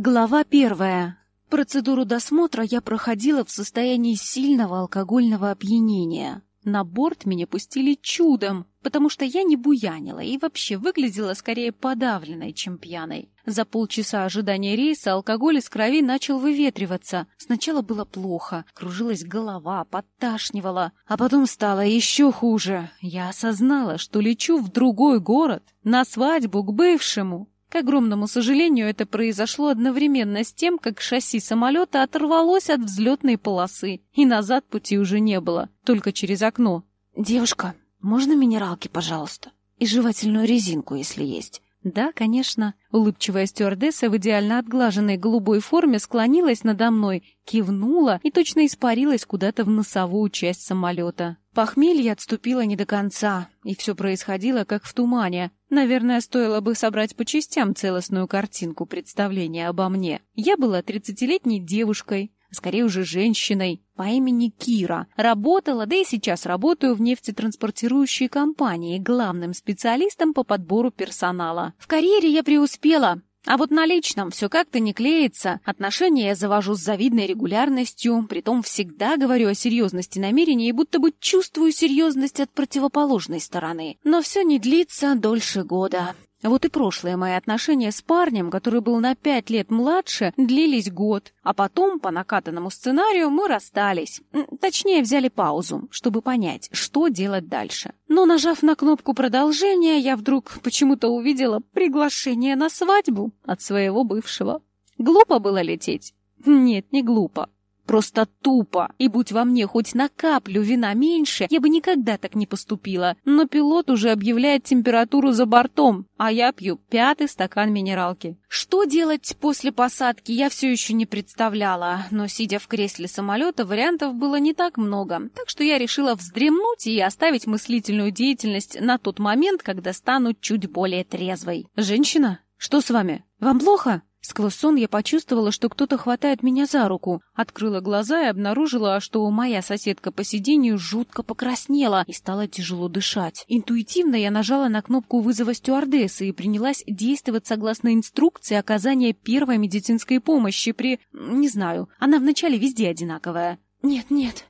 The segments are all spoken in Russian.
Глава первая. Процедуру досмотра я проходила в состоянии сильного алкогольного опьянения. На борт меня пустили чудом, потому что я не буянила и вообще выглядела скорее подавленной, чем пьяной. За полчаса ожидания рейса алкоголь из крови начал выветриваться. Сначала было плохо, кружилась голова, подташнивала, а потом стало еще хуже. Я осознала, что лечу в другой город, на свадьбу к бывшему. К огромному сожалению, это произошло одновременно с тем, как шасси самолета оторвалось от взлетной полосы, и назад пути уже не было, только через окно. «Девушка, можно минералки, пожалуйста? И жевательную резинку, если есть?» «Да, конечно». Улыбчивая стюардесса в идеально отглаженной голубой форме склонилась надо мной, кивнула и точно испарилась куда-то в носовую часть самолета. Похмелье отступило не до конца, и все происходило как в тумане. Наверное, стоило бы собрать по частям целостную картинку представления обо мне. Я была тридцатилетней девушкой, скорее уже женщиной, по имени Кира. Работала, да и сейчас работаю в нефтетранспортирующей компании главным специалистом по подбору персонала. В карьере я преуспела, а вот на личном все как-то не клеится. Отношения я завожу с завидной регулярностью, притом всегда говорю о серьезности намерений и будто бы чувствую серьезность от противоположной стороны. Но все не длится дольше года. Вот и прошлые мои отношения с парнем, который был на пять лет младше, длились год, а потом, по накатанному сценарию, мы расстались. Точнее, взяли паузу, чтобы понять, что делать дальше. Но, нажав на кнопку продолжения, я вдруг почему-то увидела приглашение на свадьбу от своего бывшего. Глупо было лететь? Нет, не глупо. Просто тупо. И будь во мне хоть на каплю вина меньше, я бы никогда так не поступила. Но пилот уже объявляет температуру за бортом, а я пью пятый стакан минералки. Что делать после посадки, я все еще не представляла. Но, сидя в кресле самолета, вариантов было не так много. Так что я решила вздремнуть и оставить мыслительную деятельность на тот момент, когда стану чуть более трезвой. «Женщина, что с вами? Вам плохо?» Сквозь сон я почувствовала, что кто-то хватает меня за руку. Открыла глаза и обнаружила, что моя соседка по сиденью жутко покраснела и стала тяжело дышать. Интуитивно я нажала на кнопку вызова стюардессы и принялась действовать согласно инструкции оказания первой медицинской помощи при... не знаю, она вначале везде одинаковая. «Нет, нет,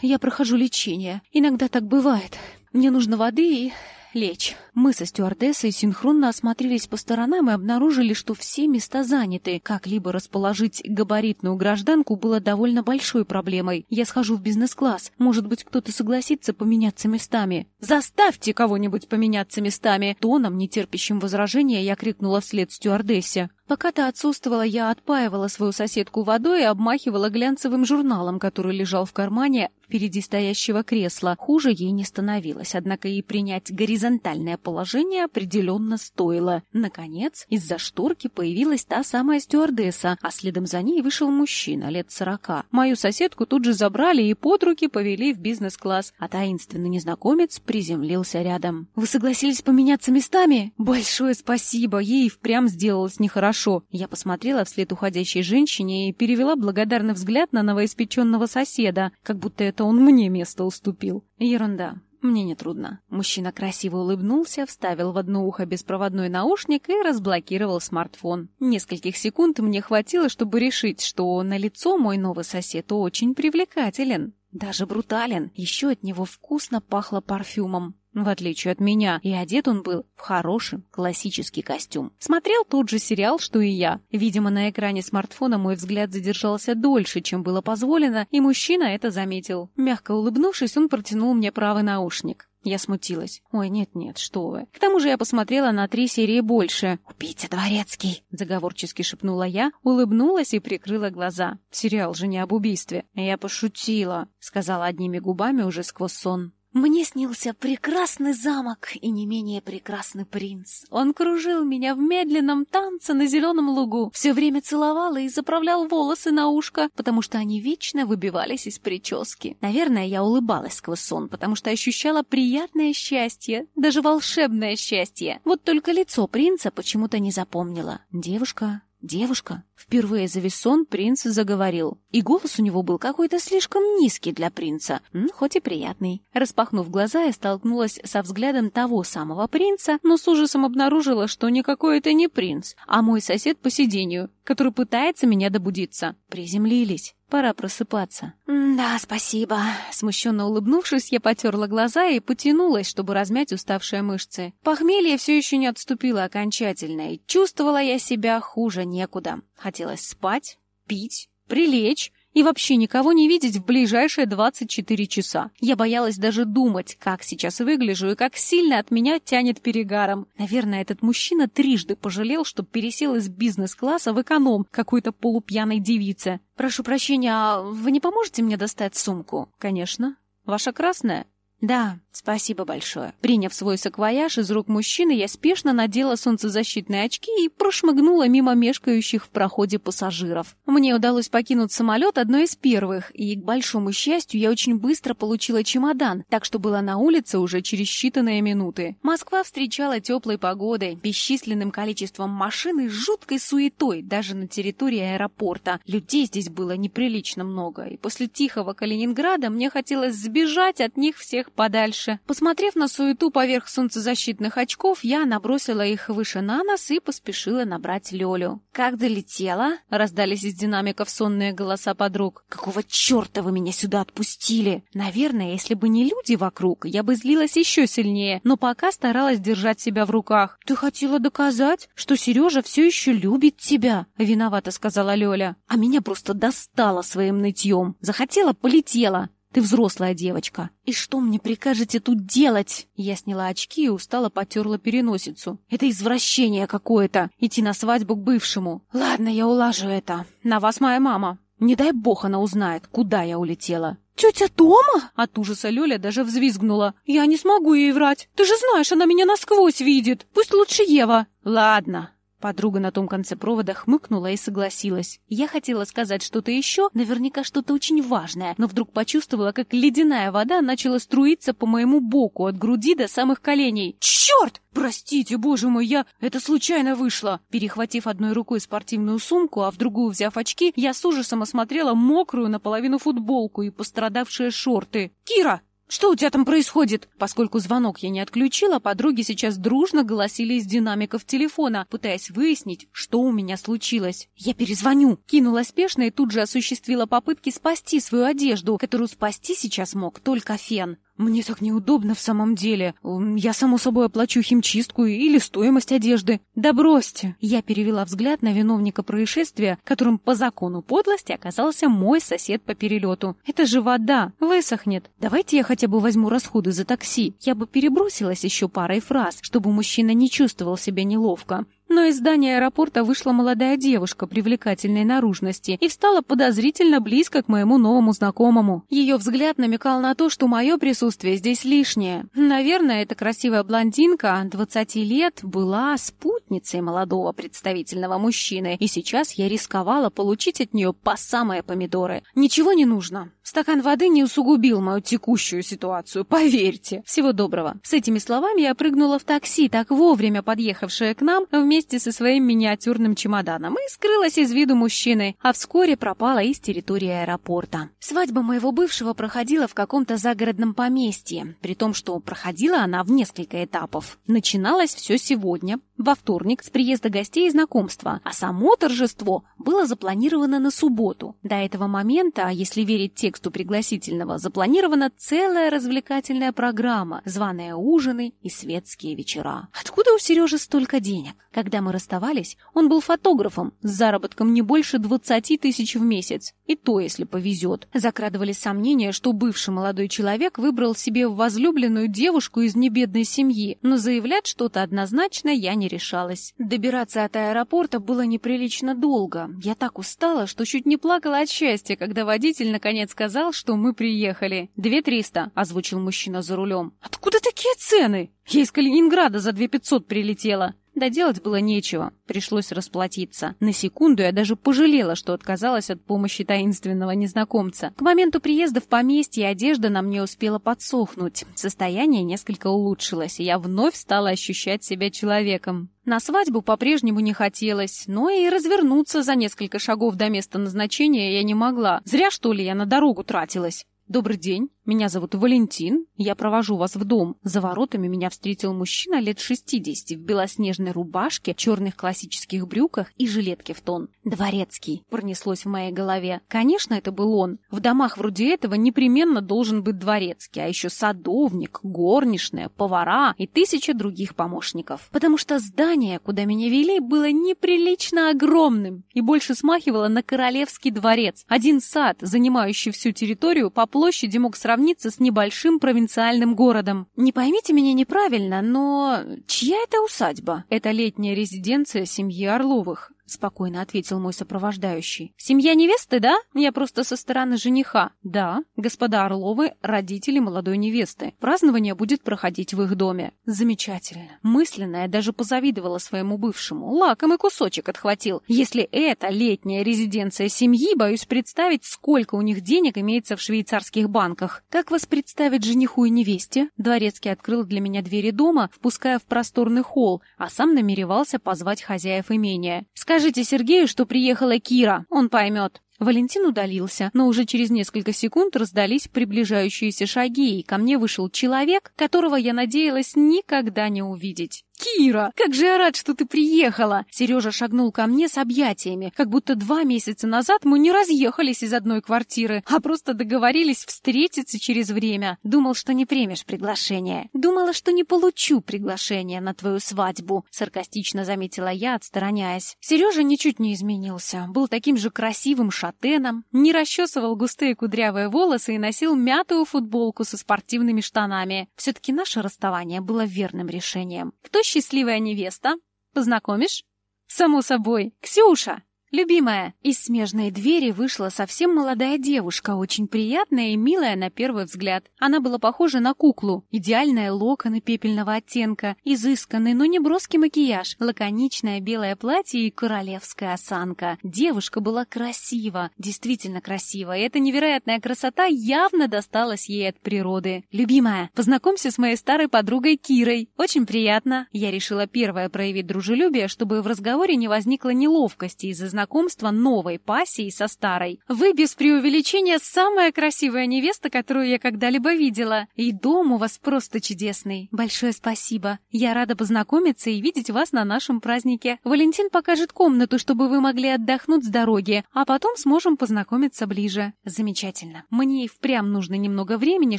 я прохожу лечение. Иногда так бывает. Мне нужно воды и лечь. Мы со стюардессой синхронно осмотрелись по сторонам и обнаружили, что все места заняты. Как-либо расположить габаритную гражданку было довольно большой проблемой. Я схожу в бизнес-класс. Может быть, кто-то согласится поменяться местами. «Заставьте кого-нибудь поменяться местами!» Тоном, нетерпящим возражения, я крикнула вслед стюардессе. Пока ты отсутствовала, я отпаивала свою соседку водой и обмахивала глянцевым журналом, который лежал в кармане впереди стоящего кресла. Хуже ей не становилось, однако и принять горизонтальное положение определенно стоило. Наконец, из-за шторки появилась та самая стюардесса, а следом за ней вышел мужчина лет сорока. Мою соседку тут же забрали и под руки повели в бизнес-класс, а таинственный незнакомец приземлился рядом. «Вы согласились поменяться местами? Большое спасибо, ей впрямь сделалось нехорошо». Я посмотрела вслед уходящей женщине и перевела благодарный взгляд на новоиспеченного соседа, как будто это он мне место уступил. Ерунда. Мне не трудно. Мужчина красиво улыбнулся, вставил в одно ухо беспроводной наушник и разблокировал смартфон. Нескольких секунд мне хватило, чтобы решить, что на лицо мой новый сосед очень привлекателен. Даже брутален. Еще от него вкусно пахло парфюмом в отличие от меня, и одет он был в хороший классический костюм. Смотрел тот же сериал, что и я. Видимо, на экране смартфона мой взгляд задержался дольше, чем было позволено, и мужчина это заметил. Мягко улыбнувшись, он протянул мне правый наушник. Я смутилась. «Ой, нет-нет, что вы». К тому же я посмотрела на три серии больше. «Убийца дворецкий», — заговорчески шепнула я, улыбнулась и прикрыла глаза. Сериал же не об убийстве. «Я пошутила», — сказала одними губами уже сквозь сон. Мне снился прекрасный замок и не менее прекрасный принц. Он кружил меня в медленном танце на зеленом лугу, все время целовал и заправлял волосы на ушко, потому что они вечно выбивались из прически. Наверное, я улыбалась сквозь сон, потому что ощущала приятное счастье, даже волшебное счастье. Вот только лицо принца почему-то не запомнила. Девушка девушка?» Впервые за весь сон принц заговорил. И голос у него был какой-то слишком низкий для принца, хоть и приятный. Распахнув глаза, я столкнулась со взглядом того самого принца, но с ужасом обнаружила, что никакой это не принц, а мой сосед по сидению, который пытается меня добудиться. Приземлились. Пора просыпаться. «Да, спасибо». Смущенно улыбнувшись, я потерла глаза и потянулась, чтобы размять уставшие мышцы. Похмелье все еще не отступило окончательно, и чувствовала я себя хуже некуда. Хотелось спать, пить, прилечь и вообще никого не видеть в ближайшие 24 часа. Я боялась даже думать, как сейчас выгляжу и как сильно от меня тянет перегаром. Наверное, этот мужчина трижды пожалел, что пересел из бизнес-класса в эконом какой-то полупьяной девице. «Прошу прощения, а вы не поможете мне достать сумку?» «Конечно. Ваша красная?» «Да, спасибо большое». Приняв свой саквояж из рук мужчины, я спешно надела солнцезащитные очки и прошмыгнула мимо мешкающих в проходе пассажиров. Мне удалось покинуть самолет одной из первых, и, к большому счастью, я очень быстро получила чемодан, так что была на улице уже через считанные минуты. Москва встречала теплой погодой, бесчисленным количеством машин и жуткой суетой даже на территории аэропорта. Людей здесь было неприлично много, и после тихого Калининграда мне хотелось сбежать от них всех подальше. Посмотрев на суету поверх солнцезащитных очков, я набросила их выше на нос и поспешила набрать Лёлю. «Как долетела?» — раздались из динамиков сонные голоса подруг. «Какого черта вы меня сюда отпустили?» Наверное, если бы не люди вокруг, я бы злилась еще сильнее, но пока старалась держать себя в руках. «Ты хотела доказать, что Сережа все еще любит тебя?» — виновата сказала Лёля. «А меня просто достала своим нытьем. Захотела — полетела. Ты взрослая девочка. И что мне прикажете тут делать? Я сняла очки и устало потерла переносицу. Это извращение какое-то. Идти на свадьбу к бывшему. Ладно, я улажу это. На вас моя мама. Не дай бог она узнает, куда я улетела. «Тетя дома?» От ужаса Лёля даже взвизгнула. «Я не смогу ей врать. Ты же знаешь, она меня насквозь видит. Пусть лучше Ева». «Ладно, Подруга на том конце провода хмыкнула и согласилась. Я хотела сказать что-то еще, наверняка что-то очень важное, но вдруг почувствовала, как ледяная вода начала струиться по моему боку от груди до самых коленей. «Черт! Простите, боже мой, я... Это случайно вышло!» Перехватив одной рукой спортивную сумку, а в другую взяв очки, я с ужасом осмотрела мокрую наполовину футболку и пострадавшие шорты. «Кира, «Что у тебя там происходит?» Поскольку звонок я не отключила, подруги сейчас дружно голосили из динамиков телефона, пытаясь выяснить, что у меня случилось. «Я перезвоню!» Кинула спешно и тут же осуществила попытки спасти свою одежду, которую спасти сейчас мог только фен. «Мне так неудобно в самом деле. Я, само собой, оплачу химчистку или стоимость одежды». «Да бросьте!» Я перевела взгляд на виновника происшествия, которым по закону подлости оказался мой сосед по перелету. «Это же вода! Высохнет! Давайте я хотя бы возьму расходы за такси. Я бы перебросилась еще парой фраз, чтобы мужчина не чувствовал себя неловко. Но из здания аэропорта вышла молодая девушка привлекательной наружности и встала подозрительно близко к моему новому знакомому. Ее взгляд намекал на то, что мое присутствие здесь лишнее. Наверное, эта красивая блондинка 20 лет была спутницей молодого представительного мужчины, и сейчас я рисковала получить от нее по самые помидоры. Ничего не нужно. Стакан воды не усугубил мою текущую ситуацию, поверьте. Всего доброго. С этими словами я прыгнула в такси, так вовремя подъехавшее к нам вместе со своим миниатюрным чемоданом и скрылась из виду мужчины, а вскоре пропала из территории аэропорта. Свадьба моего бывшего проходила в каком-то загородном поместье, при том, что проходила она в несколько этапов. Начиналось все сегодня, во вторник с приезда гостей и знакомства, а само торжество было запланировано на субботу. До этого момента, если верить тексту пригласительного, запланирована целая развлекательная программа, званые ужины и светские вечера. Откуда у Сережи столько денег? Когда мы расставались, он был фотографом с заработком не больше 20 тысяч в месяц. И то, если повезет. Закрадывались сомнения, что бывший молодой человек выбрал себе возлюбленную девушку из небедной семьи, но заявлять что-то однозначно я не решалась. Добираться от аэропорта было неприлично долго. Я так устала, что чуть не плакала от счастья, когда водитель наконец сказал, что мы приехали. «Две триста», — озвучил мужчина за рулем. «Откуда такие цены?» «Я из Калининграда за две пятьсот прилетела». Да делать было нечего, пришлось расплатиться. На секунду я даже пожалела, что отказалась от помощи таинственного незнакомца. К моменту приезда в поместье одежда на мне успела подсохнуть. Состояние несколько улучшилось, и я вновь стала ощущать себя человеком. На свадьбу по-прежнему не хотелось, но и развернуться за несколько шагов до места назначения я не могла. Зря, что ли, я на дорогу тратилась. «Добрый день, меня зовут Валентин, я провожу вас в дом». За воротами меня встретил мужчина лет 60 в белоснежной рубашке, черных классических брюках и жилетке в тон. «Дворецкий», — пронеслось в моей голове. Конечно, это был он. В домах вроде этого непременно должен быть дворецкий, а еще садовник, горничная, повара и тысяча других помощников. Потому что здание, куда меня вели, было неприлично огромным и больше смахивало на королевский дворец. Один сад, занимающий всю территорию, по площади мог сравниться с небольшим провинциальным городом. Не поймите меня неправильно, но чья это усадьба? Это летняя резиденция семьи Орловых. — спокойно ответил мой сопровождающий. «Семья невесты, да? Я просто со стороны жениха». «Да, господа Орловы — родители молодой невесты. Празднование будет проходить в их доме». «Замечательно». Мысленно я даже позавидовала своему бывшему. Лакомый кусочек отхватил. Если это летняя резиденция семьи, боюсь представить, сколько у них денег имеется в швейцарских банках. «Как вас представить жениху и невесте?» Дворецкий открыл для меня двери дома, впуская в просторный холл, а сам намеревался позвать хозяев имения. Скажите Сергею, что приехала Кира, он поймет. Валентин удалился, но уже через несколько секунд раздались приближающиеся шаги, и ко мне вышел человек, которого я надеялась никогда не увидеть. «Кира, как же я рад, что ты приехала!» Сережа шагнул ко мне с объятиями, как будто два месяца назад мы не разъехались из одной квартиры, а просто договорились встретиться через время. Думал, что не примешь приглашение. Думала, что не получу приглашение на твою свадьбу, саркастично заметила я, отстраняясь. Сережа ничуть не изменился. Был таким же красивым шатеном, не расчесывал густые кудрявые волосы и носил мятую футболку со спортивными штанами. Все-таки наше расставание было верным решением. Кто счастливая невеста? Познакомишь? Само собой, Ксюша! «Любимая!» Из смежной двери вышла совсем молодая девушка, очень приятная и милая на первый взгляд. Она была похожа на куклу. Идеальные локоны пепельного оттенка, изысканный, но не броский макияж, лаконичное белое платье и королевская осанка. Девушка была красива, действительно красива, и эта невероятная красота явно досталась ей от природы. «Любимая, познакомься с моей старой подругой Кирой. Очень приятно!» Я решила первая проявить дружелюбие, чтобы в разговоре не возникло неловкости из-за знакомства знакомства новой пассии со старой. Вы без преувеличения самая красивая невеста, которую я когда-либо видела. И дом у вас просто чудесный. Большое спасибо. Я рада познакомиться и видеть вас на нашем празднике. Валентин покажет комнату, чтобы вы могли отдохнуть с дороги, а потом сможем познакомиться ближе. Замечательно. Мне и впрямь нужно немного времени,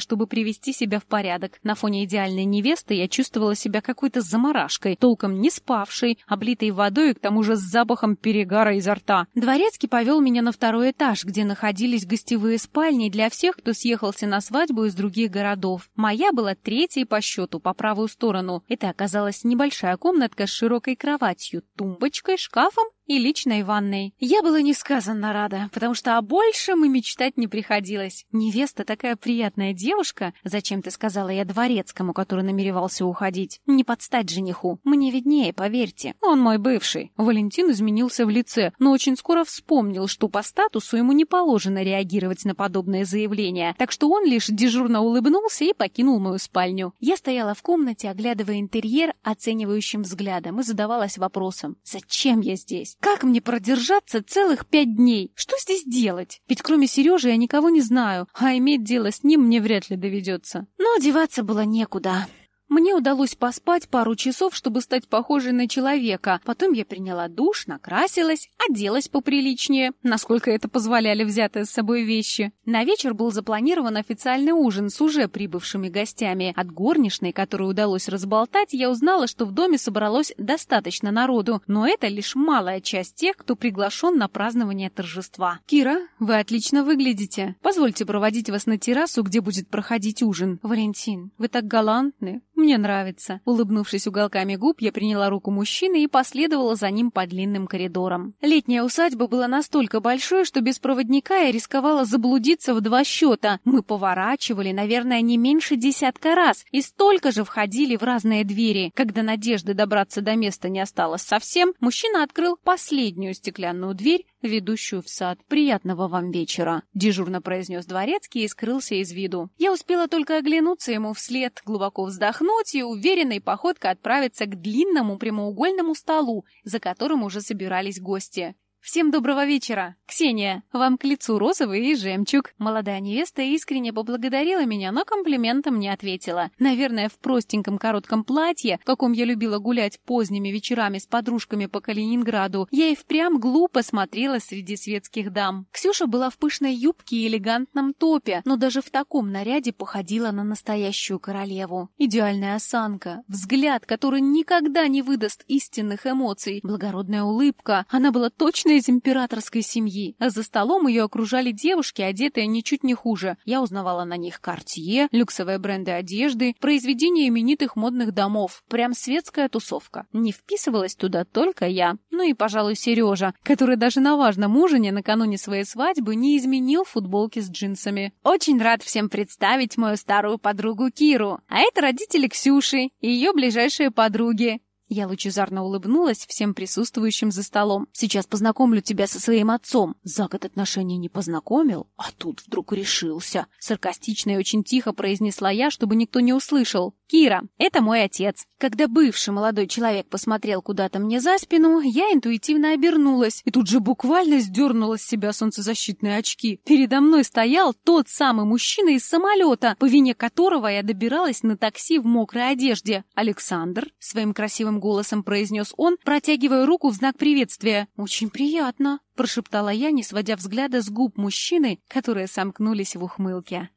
чтобы привести себя в порядок. На фоне идеальной невесты я чувствовала себя какой-то заморашкой, толком не спавшей, облитой водой и к тому же с запахом перегара изо рта. Дворецкий повел меня на второй этаж, где находились гостевые спальни для всех, кто съехался на свадьбу из других городов. Моя была третьей по счету, по правую сторону. Это оказалась небольшая комнатка с широкой кроватью, тумбочкой, шкафом и личной ванной. Я была несказанно рада, потому что о большем и мечтать не приходилось. Невеста такая приятная девушка, зачем ты сказала я дворецкому, который намеревался уходить. Не подстать жениху. Мне виднее, поверьте. Он мой бывший. Валентин изменился в лице, но очень скоро вспомнил, что по статусу ему не положено реагировать на подобное заявление, так что он лишь дежурно улыбнулся и покинул мою спальню. Я стояла в комнате, оглядывая интерьер оценивающим взглядом и задавалась вопросом, зачем я здесь? Как мне продержаться целых пять дней? Что здесь делать? Ведь кроме Сережи я никого не знаю, а иметь дело с ним мне вряд ли доведется. Но одеваться было некуда. Мне удалось поспать пару часов, чтобы стать похожей на человека. Потом я приняла душ, накрасилась, оделась поприличнее, насколько это позволяли взятые с собой вещи. На вечер был запланирован официальный ужин с уже прибывшими гостями. От горничной, которую удалось разболтать, я узнала, что в доме собралось достаточно народу, но это лишь малая часть тех, кто приглашен на празднование торжества. «Кира, вы отлично выглядите. Позвольте проводить вас на террасу, где будет проходить ужин. Валентин, вы так галантны. Мне нравится. Улыбнувшись уголками губ, я приняла руку мужчины и последовала за ним по длинным коридорам. Летняя усадьба была настолько большой, что без проводника я рисковала заблудиться в два счета. Мы поворачивали, наверное, не меньше десятка раз, и столько же входили в разные двери. Когда надежды добраться до места не осталось совсем, мужчина открыл последнюю стеклянную дверь, ведущую в сад. «Приятного вам вечера», — дежурно произнес дворецкий и скрылся из виду. Я успела только оглянуться ему вслед, глубоко вздохнуть и уверенной походкой отправиться к длинному прямоугольному столу, за которым уже собирались гости. «Всем доброго вечера! Ксения, вам к лицу розовый и жемчуг!» Молодая невеста искренне поблагодарила меня, но комплиментом не ответила. Наверное, в простеньком коротком платье, в каком я любила гулять поздними вечерами с подружками по Калининграду, я и впрямь глупо смотрела среди светских дам. Ксюша была в пышной юбке и элегантном топе, но даже в таком наряде походила на настоящую королеву. Идеальная осанка, взгляд, который никогда не выдаст истинных эмоций, благородная улыбка. Она была точно из императорской семьи, а за столом ее окружали девушки, одетые ничуть не хуже. Я узнавала на них Cartier, люксовые бренды одежды, произведения именитых модных домов. Прям светская тусовка. Не вписывалась туда только я. Ну и, пожалуй, Сережа, который даже на важном ужине накануне своей свадьбы не изменил футболки с джинсами. Очень рад всем представить мою старую подругу Киру. А это родители Ксюши и ее ближайшие подруги. Я лучезарно улыбнулась всем присутствующим за столом. «Сейчас познакомлю тебя со своим отцом. За год отношений не познакомил, а тут вдруг решился». Саркастично и очень тихо произнесла я, чтобы никто не услышал. «Кира, это мой отец». Когда бывший молодой человек посмотрел куда-то мне за спину, я интуитивно обернулась и тут же буквально сдернула с себя солнцезащитные очки. Передо мной стоял тот самый мужчина из самолета, по вине которого я добиралась на такси в мокрой одежде. Александр своим красивым голосом произнес он, протягивая руку в знак приветствия. «Очень приятно», — прошептала я, не сводя взгляда с губ мужчины, которые сомкнулись в ухмылке.